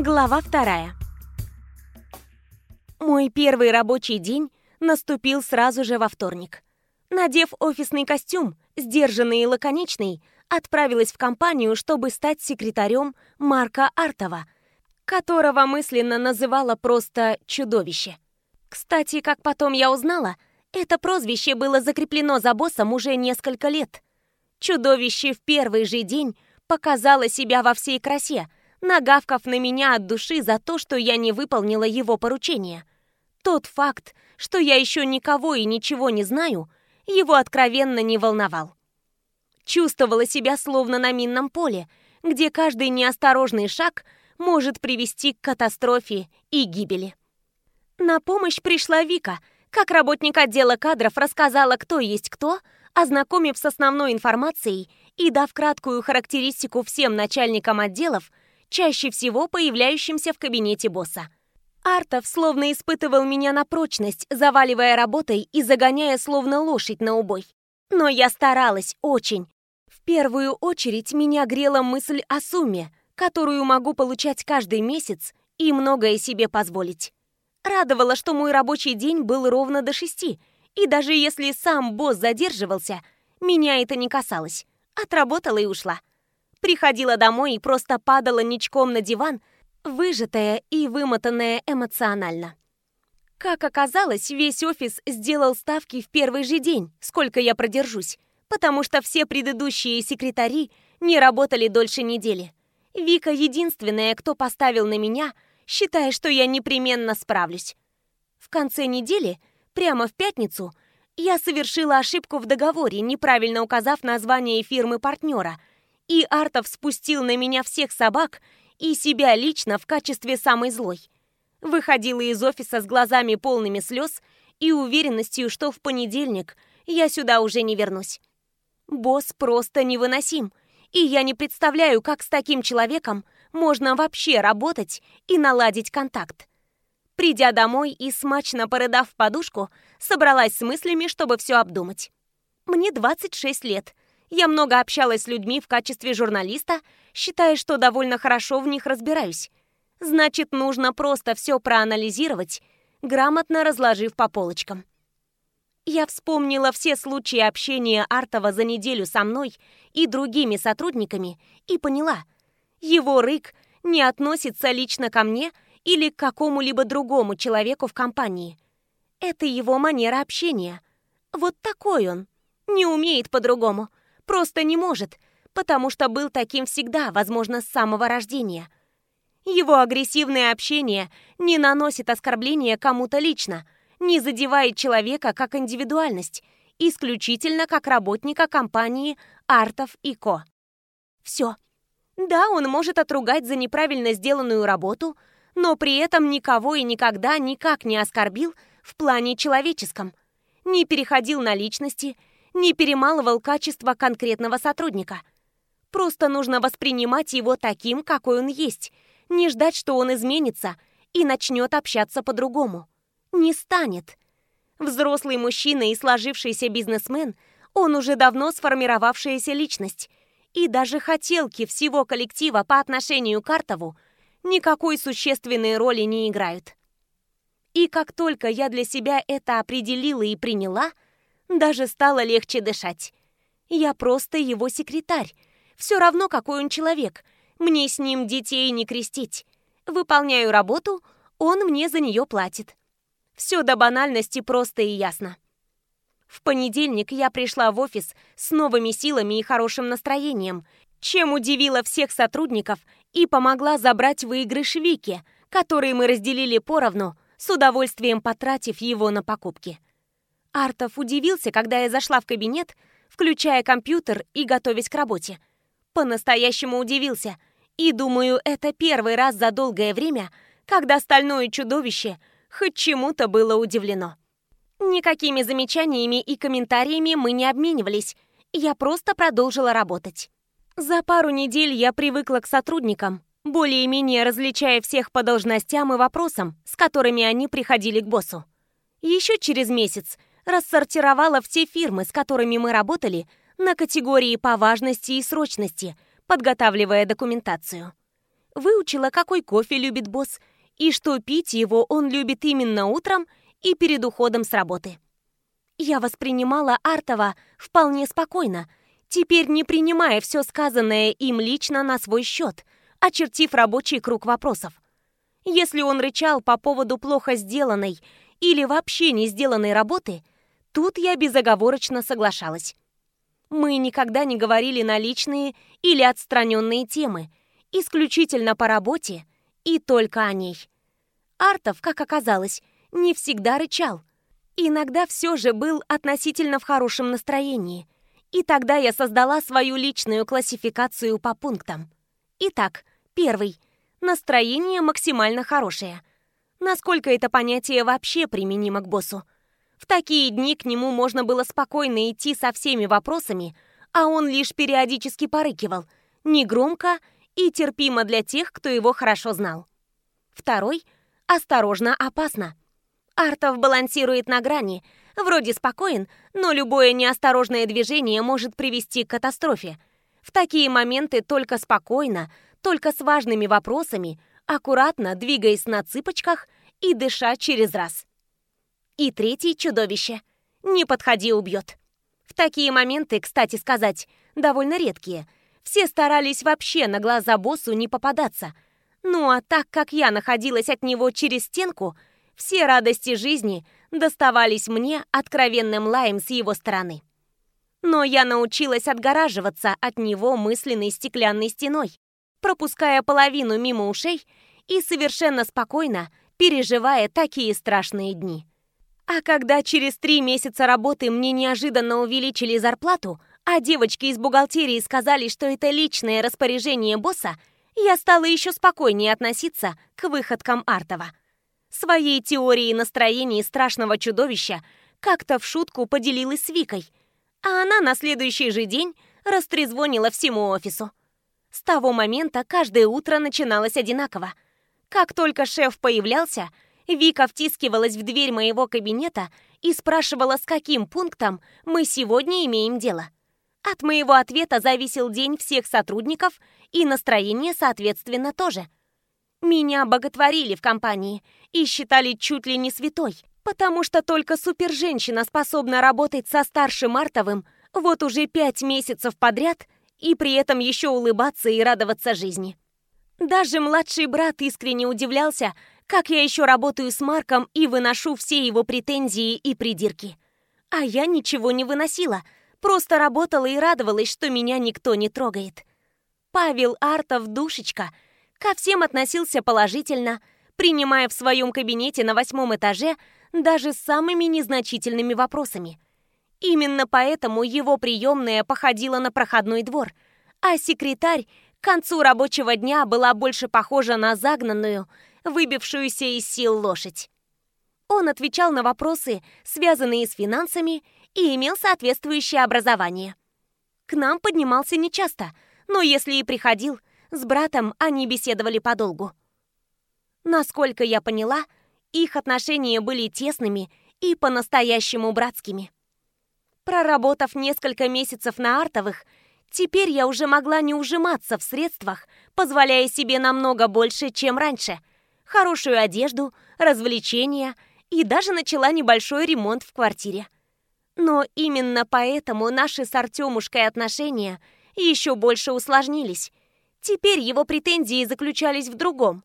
Глава вторая. Мой первый рабочий день наступил сразу же во вторник. Надев офисный костюм, сдержанный и лаконичный, отправилась в компанию, чтобы стать секретарем Марка Артова, которого мысленно называла просто «чудовище». Кстати, как потом я узнала, это прозвище было закреплено за боссом уже несколько лет. Чудовище в первый же день показало себя во всей красе, нагавкав на меня от души за то, что я не выполнила его поручение. Тот факт, что я еще никого и ничего не знаю, его откровенно не волновал. Чувствовала себя словно на минном поле, где каждый неосторожный шаг может привести к катастрофе и гибели. На помощь пришла Вика, как работник отдела кадров рассказала, кто есть кто, ознакомив с основной информацией и дав краткую характеристику всем начальникам отделов, чаще всего появляющимся в кабинете босса. Артов словно испытывал меня на прочность, заваливая работой и загоняя словно лошадь на убой. Но я старалась очень. В первую очередь меня грела мысль о сумме, которую могу получать каждый месяц и многое себе позволить. Радовало, что мой рабочий день был ровно до шести, и даже если сам босс задерживался, меня это не касалось. Отработала и ушла. Приходила домой и просто падала ничком на диван, выжатая и вымотанная эмоционально. Как оказалось, весь офис сделал ставки в первый же день, сколько я продержусь, потому что все предыдущие секретари не работали дольше недели. Вика единственная, кто поставил на меня, считая, что я непременно справлюсь. В конце недели, прямо в пятницу, я совершила ошибку в договоре, неправильно указав название фирмы-партнера, и Артов спустил на меня всех собак и себя лично в качестве самой злой. Выходила из офиса с глазами полными слез и уверенностью, что в понедельник я сюда уже не вернусь. Босс просто невыносим, и я не представляю, как с таким человеком можно вообще работать и наладить контакт. Придя домой и смачно порыдав подушку, собралась с мыслями, чтобы все обдумать. Мне 26 лет — я много общалась с людьми в качестве журналиста, считая, что довольно хорошо в них разбираюсь. Значит, нужно просто все проанализировать, грамотно разложив по полочкам. Я вспомнила все случаи общения Артова за неделю со мной и другими сотрудниками и поняла, его рык не относится лично ко мне или к какому-либо другому человеку в компании. Это его манера общения. Вот такой он. Не умеет по-другому. Просто не может, потому что был таким всегда, возможно, с самого рождения. Его агрессивное общение не наносит оскорбления кому-то лично, не задевает человека как индивидуальность, исключительно как работника компании Артов и Ко. Все. Да, он может отругать за неправильно сделанную работу, но при этом никого и никогда никак не оскорбил в плане человеческом, не переходил на личности, не перемалывал качество конкретного сотрудника. Просто нужно воспринимать его таким, какой он есть, не ждать, что он изменится и начнет общаться по-другому. Не станет. Взрослый мужчина и сложившийся бизнесмен, он уже давно сформировавшаяся личность. И даже хотелки всего коллектива по отношению к Артову никакой существенной роли не играют. И как только я для себя это определила и приняла – даже стало легче дышать. Я просто его секретарь. Все равно, какой он человек. Мне с ним детей не крестить. Выполняю работу, он мне за нее платит. Все до банальности просто и ясно. В понедельник я пришла в офис с новыми силами и хорошим настроением, чем удивила всех сотрудников и помогла забрать выигрыш Вики, который мы разделили поровну, с удовольствием потратив его на покупки. Артов удивился, когда я зашла в кабинет, включая компьютер и готовясь к работе. По-настоящему удивился. И думаю, это первый раз за долгое время, когда стальное чудовище хоть чему-то было удивлено. Никакими замечаниями и комментариями мы не обменивались. Я просто продолжила работать. За пару недель я привыкла к сотрудникам, более-менее различая всех по должностям и вопросам, с которыми они приходили к боссу. Еще через месяц рассортировала все фирмы, с которыми мы работали, на категории по важности и срочности, подготавливая документацию. Выучила, какой кофе любит босс, и что пить его он любит именно утром и перед уходом с работы. Я воспринимала Артова вполне спокойно, теперь не принимая все сказанное им лично на свой счет, очертив рабочий круг вопросов. Если он рычал по поводу плохо сделанной или вообще не сделанной работы, тут я безоговорочно соглашалась. Мы никогда не говорили на личные или отстраненные темы, исключительно по работе и только о ней. Артов, как оказалось, не всегда рычал. Иногда все же был относительно в хорошем настроении. И тогда я создала свою личную классификацию по пунктам. Итак, первый. Настроение максимально хорошее. Насколько это понятие вообще применимо к боссу? В такие дни к нему можно было спокойно идти со всеми вопросами, а он лишь периодически порыкивал, негромко и терпимо для тех, кто его хорошо знал. Второй – осторожно, опасно. Артов балансирует на грани, вроде спокоен, но любое неосторожное движение может привести к катастрофе. В такие моменты только спокойно, только с важными вопросами, аккуратно двигаясь на цыпочках и дыша через раз. И третий чудовище. Не подходи, убьет. В такие моменты, кстати сказать, довольно редкие. Все старались вообще на глаза боссу не попадаться. Ну а так как я находилась от него через стенку, все радости жизни доставались мне откровенным лаем с его стороны. Но я научилась отгораживаться от него мысленной стеклянной стеной, пропуская половину мимо ушей и совершенно спокойно переживая такие страшные дни. А когда через три месяца работы мне неожиданно увеличили зарплату, а девочки из бухгалтерии сказали, что это личное распоряжение босса, я стала еще спокойнее относиться к выходкам Артова. Своей теорией настроений страшного чудовища как-то в шутку поделилась с Викой, а она на следующий же день растрезвонила всему офису. С того момента каждое утро начиналось одинаково. Как только шеф появлялся – Вика втискивалась в дверь моего кабинета и спрашивала, с каким пунктом мы сегодня имеем дело. От моего ответа зависел день всех сотрудников и настроение, соответственно, тоже. Меня боготворили в компании и считали чуть ли не святой, потому что только суперженщина способна работать со старшим Мартовым вот уже пять месяцев подряд и при этом еще улыбаться и радоваться жизни. Даже младший брат искренне удивлялся, как я еще работаю с Марком и выношу все его претензии и придирки. А я ничего не выносила, просто работала и радовалась, что меня никто не трогает. Павел Артов душечка ко всем относился положительно, принимая в своем кабинете на восьмом этаже даже самыми незначительными вопросами. Именно поэтому его приемная походила на проходной двор, а секретарь к концу рабочего дня была больше похожа на загнанную, выбившуюся из сил лошадь. Он отвечал на вопросы, связанные с финансами, и имел соответствующее образование. К нам поднимался нечасто, но если и приходил, с братом они беседовали подолгу. Насколько я поняла, их отношения были тесными и по-настоящему братскими. Проработав несколько месяцев на артовых, теперь я уже могла не ужиматься в средствах, позволяя себе намного больше, чем раньше – хорошую одежду, развлечения и даже начала небольшой ремонт в квартире. Но именно поэтому наши с Артемушкой отношения еще больше усложнились. Теперь его претензии заключались в другом.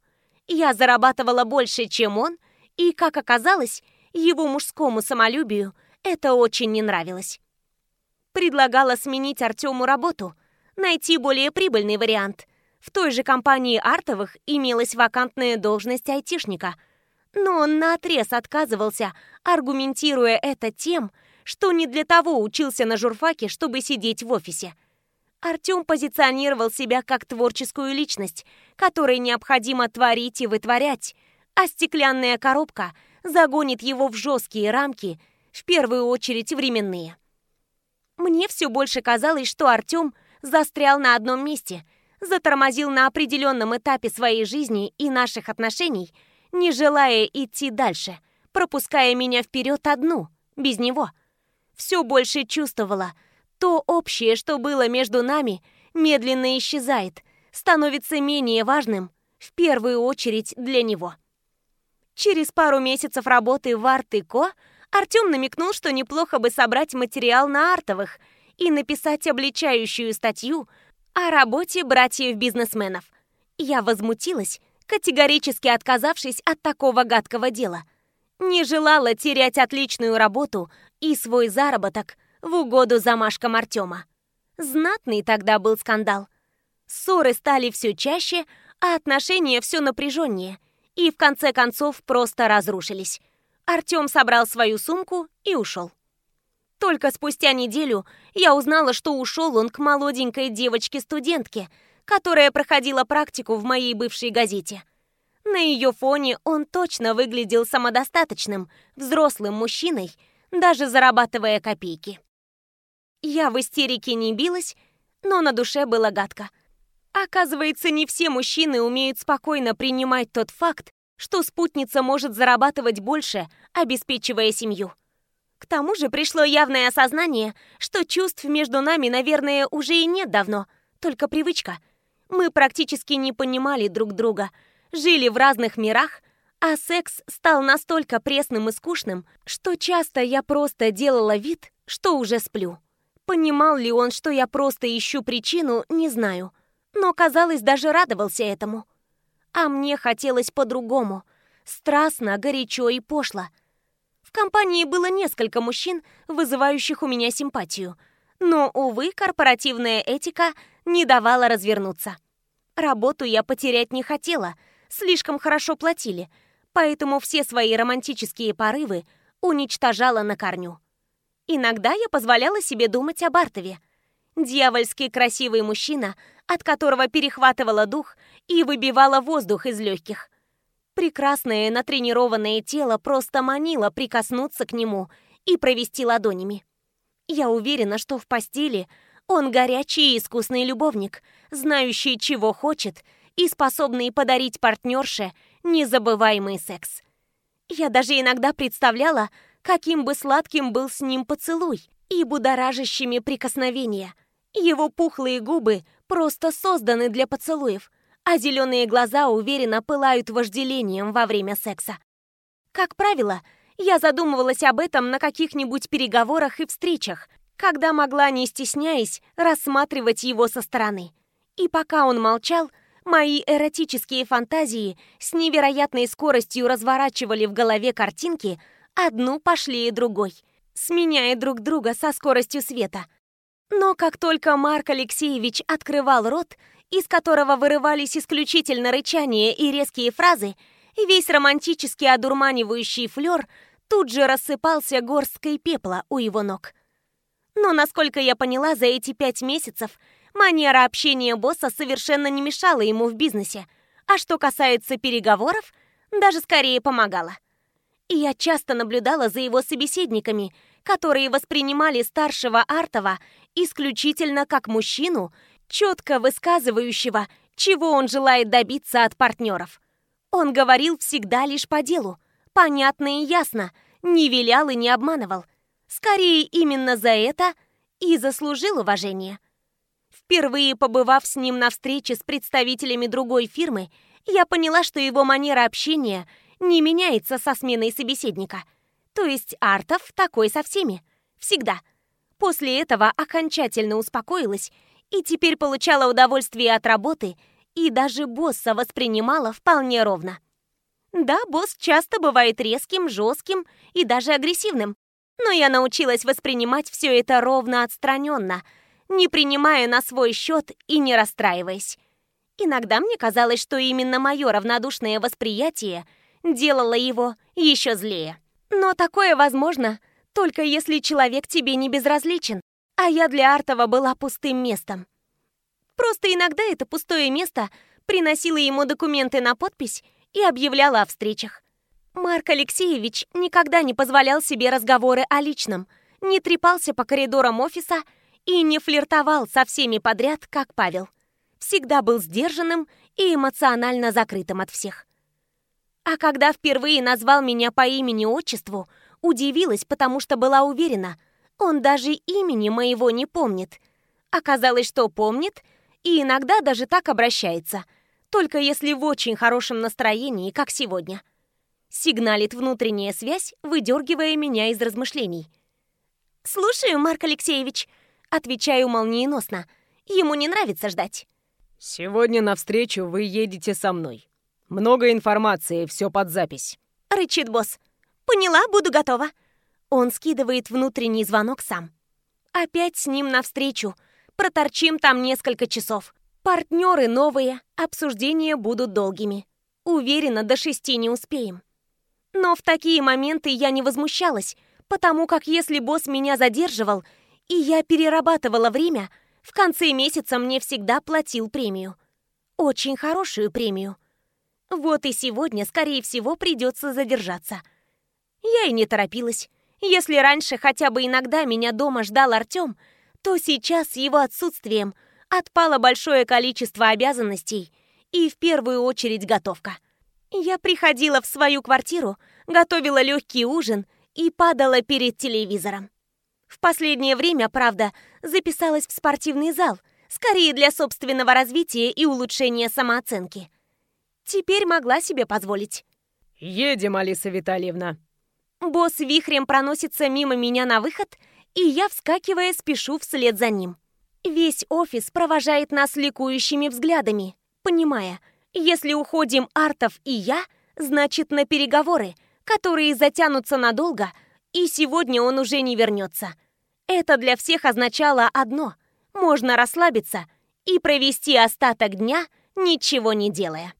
Я зарабатывала больше, чем он, и, как оказалось, его мужскому самолюбию это очень не нравилось. Предлагала сменить Артему работу, найти более прибыльный вариант – в той же компании Артовых имелась вакантная должность айтишника, но он наотрез отказывался, аргументируя это тем, что не для того учился на журфаке, чтобы сидеть в офисе. Артем позиционировал себя как творческую личность, которой необходимо творить и вытворять, а стеклянная коробка загонит его в жесткие рамки, в первую очередь временные. Мне все больше казалось, что Артем застрял на одном месте – затормозил на определенном этапе своей жизни и наших отношений, не желая идти дальше, пропуская меня вперед одну, без него. Все больше чувствовала, то общее, что было между нами, медленно исчезает, становится менее важным, В первую очередь для него. Через пару месяцев работы в Арт и Артем намекнул, что неплохо бы собрать материал на артовых и написать обличающую статью о работе братьев-бизнесменов. Я возмутилась, категорически отказавшись от такого гадкого дела. Не желала терять отличную работу и свой заработок в угоду замашкам Артема. Знатный тогда был скандал. Ссоры стали все чаще, а отношения все напряженнее и в конце концов просто разрушились. Артем собрал свою сумку и ушел. Только спустя неделю я узнала, что ушел он к молоденькой девочке-студентке, которая проходила практику в моей бывшей газете. На ее фоне он точно выглядел самодостаточным, взрослым мужчиной, даже зарабатывая копейки. Я в истерике не билась, но на душе было гадко. Оказывается, не все мужчины умеют спокойно принимать тот факт, что спутница может зарабатывать больше, обеспечивая семью. К тому же пришло явное осознание, что чувств между нами, наверное, уже и нет давно, только привычка. Мы практически не понимали друг друга, жили в разных мирах, а секс стал настолько пресным и скучным, что часто я просто делала вид, что уже сплю. Понимал ли он, что я просто ищу причину, не знаю, но, казалось, даже радовался этому. А мне хотелось по-другому, страстно, горячо и пошло – компании было несколько мужчин, вызывающих у меня симпатию. Но, увы, корпоративная этика не давала развернуться. Работу я потерять не хотела, слишком хорошо платили, поэтому все свои романтические порывы уничтожала на корню. Иногда я позволяла себе думать об Артове. Дьявольски красивый мужчина, от которого перехватывала дух и выбивала воздух из легких. Прекрасное натренированное тело просто манило прикоснуться к нему и провести ладонями. Я уверена, что в постели он горячий и искусный любовник, знающий, чего хочет, и способный подарить партнерше незабываемый секс. Я даже иногда представляла, каким бы сладким был с ним поцелуй и будоражащими прикосновения. Его пухлые губы просто созданы для поцелуев – а зеленые глаза уверенно пылают вожделением во время секса. Как правило, я задумывалась об этом на каких-нибудь переговорах и встречах, когда могла, не стесняясь, рассматривать его со стороны. И пока он молчал, мои эротические фантазии с невероятной скоростью разворачивали в голове картинки одну пошлее другой, сменяя друг друга со скоростью света. Но как только Марк Алексеевич открывал рот, из которого вырывались исключительно рычания и резкие фразы, весь романтически одурманивающий флёр тут же рассыпался горсткой пепла у его ног. Но, насколько я поняла, за эти пять месяцев манера общения босса совершенно не мешала ему в бизнесе, а что касается переговоров, даже скорее помогала. И я часто наблюдала за его собеседниками, которые воспринимали старшего Артова исключительно как мужчину четко высказывающего, чего он желает добиться от партнеров. Он говорил всегда лишь по делу, понятно и ясно, не вилял и не обманывал. Скорее, именно за это и заслужил уважение. Впервые побывав с ним на встрече с представителями другой фирмы, я поняла, что его манера общения не меняется со сменой собеседника. То есть Артов такой со всеми. Всегда. После этого окончательно успокоилась и теперь получала удовольствие от работы, и даже босса воспринимала вполне ровно. Да, босс часто бывает резким, жестким и даже агрессивным, но я научилась воспринимать все это ровно отстраненно, не принимая на свой счет и не расстраиваясь. Иногда мне казалось, что именно мое равнодушное восприятие делало его еще злее. Но такое возможно только если человек тебе не безразличен, а я для Артова была пустым местом. Просто иногда это пустое место приносило ему документы на подпись и объявляла о встречах. Марк Алексеевич никогда не позволял себе разговоры о личном, не трепался по коридорам офиса и не флиртовал со всеми подряд, как Павел. Всегда был сдержанным и эмоционально закрытым от всех. А когда впервые назвал меня по имени-отчеству, удивилась, потому что была уверена – он даже имени моего не помнит. Оказалось, что помнит, и иногда даже так обращается. только если в очень хорошем настроении, как сегодня. Сигналит внутренняя связь, выдергивая меня из размышлений. «Слушаю, Марк Алексеевич», — отвечаю молниеносно. Ему не нравится ждать. «Сегодня навстречу вы едете со мной. Много информации, все под запись», — рычит босс. «Поняла, буду готова». Он скидывает внутренний звонок сам. Опять с ним навстречу. Проторчим там несколько часов. Партнеры новые, обсуждения будут долгими. Уверена, до шести не успеем. Но в такие моменты я не возмущалась, потому как если босс меня задерживал, и я перерабатывала время, в конце месяца мне всегда платил премию. Очень хорошую премию. Вот и сегодня, скорее всего, придется задержаться. Я и не торопилась. Если раньше хотя бы иногда меня дома ждал Артем, то сейчас с его отсутствием – отпало большое количество обязанностей и в первую очередь готовка. Я приходила в свою квартиру, готовила легкий ужин и падала перед телевизором. В последнее время, правда, записалась в спортивный зал, скорее для собственного развития и улучшения самооценки. Теперь могла себе позволить. «Едем, Алиса Витальевна!» Босс вихрем проносится мимо меня на выход, и я, вскакивая, спешу вслед за ним. Весь офис провожает нас ликующими взглядами, понимая, если уходим Артов и я, значит на переговоры, которые затянутся надолго, и сегодня он уже не вернется. Это для всех означало одно – можно расслабиться и провести остаток дня, ничего не делая.